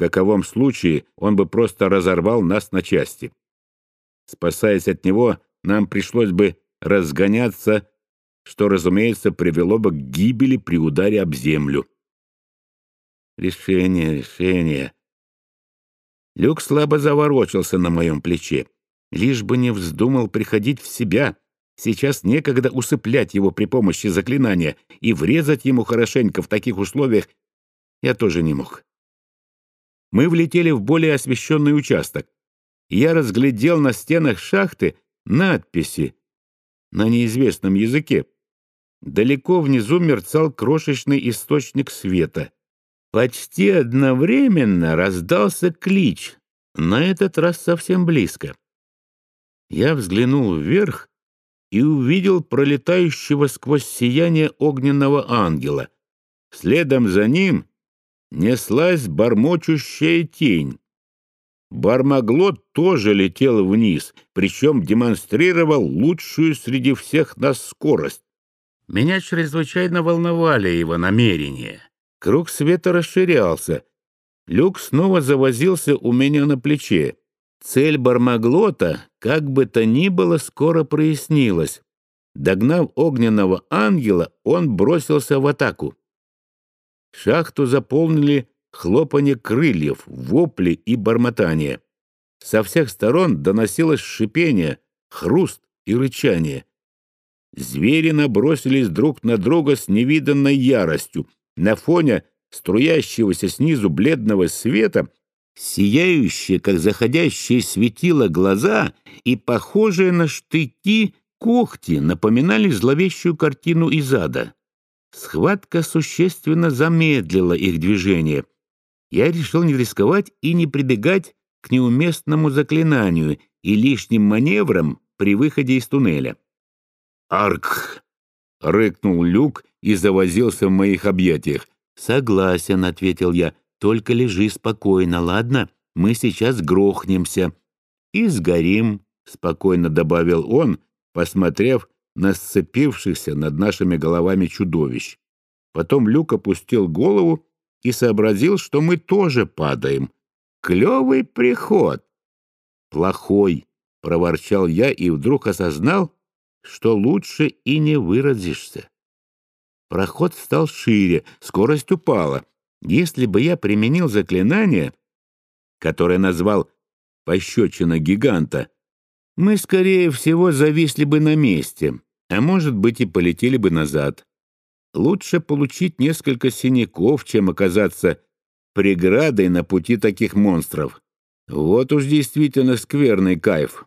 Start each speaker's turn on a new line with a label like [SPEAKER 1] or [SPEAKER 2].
[SPEAKER 1] каковом случае он бы просто разорвал нас на части. Спасаясь от него, нам пришлось бы разгоняться, что, разумеется, привело бы к гибели при ударе об землю. Решение, решение. Люк слабо заворочился на моем плече. Лишь бы не вздумал приходить в себя. Сейчас некогда усыплять его при помощи заклинания и врезать ему хорошенько в таких условиях я тоже не мог. Мы влетели в более освещенный участок. Я разглядел на стенах шахты надписи на неизвестном языке. Далеко внизу мерцал крошечный источник света. Почти одновременно раздался клич, на этот раз совсем близко. Я взглянул вверх и увидел пролетающего сквозь сияние огненного ангела. Следом за ним неслась бормочущая тень. Бармаглот тоже летел вниз, причем демонстрировал лучшую среди всех нас скорость. Меня чрезвычайно волновали его намерения. Круг света расширялся. Люк снова завозился у меня на плече. Цель Бармаглота, как бы то ни было, скоро прояснилась. Догнав огненного ангела, он бросился в атаку. Шахту заполнили хлопанье крыльев, вопли и бормотание. Со всех сторон доносилось шипение, хруст и рычание. Звери набросились друг на друга с невиданной яростью. На фоне струящегося снизу бледного света сияющие, как заходящие светило, глаза и похожие на штыки когти напоминали зловещую картину из ада. Схватка существенно замедлила их движение. Я решил не рисковать и не прибегать к неуместному заклинанию и лишним маневрам при выходе из туннеля. «Арк!» — рыкнул Люк и завозился в моих объятиях. «Согласен», — ответил я, — «только лежи спокойно, ладно? Мы сейчас грохнемся». «И сгорим», — спокойно добавил он, посмотрев на сцепившихся над нашими головами чудовищ. Потом Люк опустил голову и сообразил, что мы тоже падаем. Клевый приход. Плохой, — проворчал я и вдруг осознал, что лучше и не выразишься. Проход стал шире, скорость упала. Если бы я применил заклинание, которое назвал «пощечина гиганта», мы, скорее всего, зависли бы на месте, а может быть и полетели бы назад. Лучше получить несколько синяков, чем оказаться преградой на пути таких монстров. Вот уж действительно скверный кайф.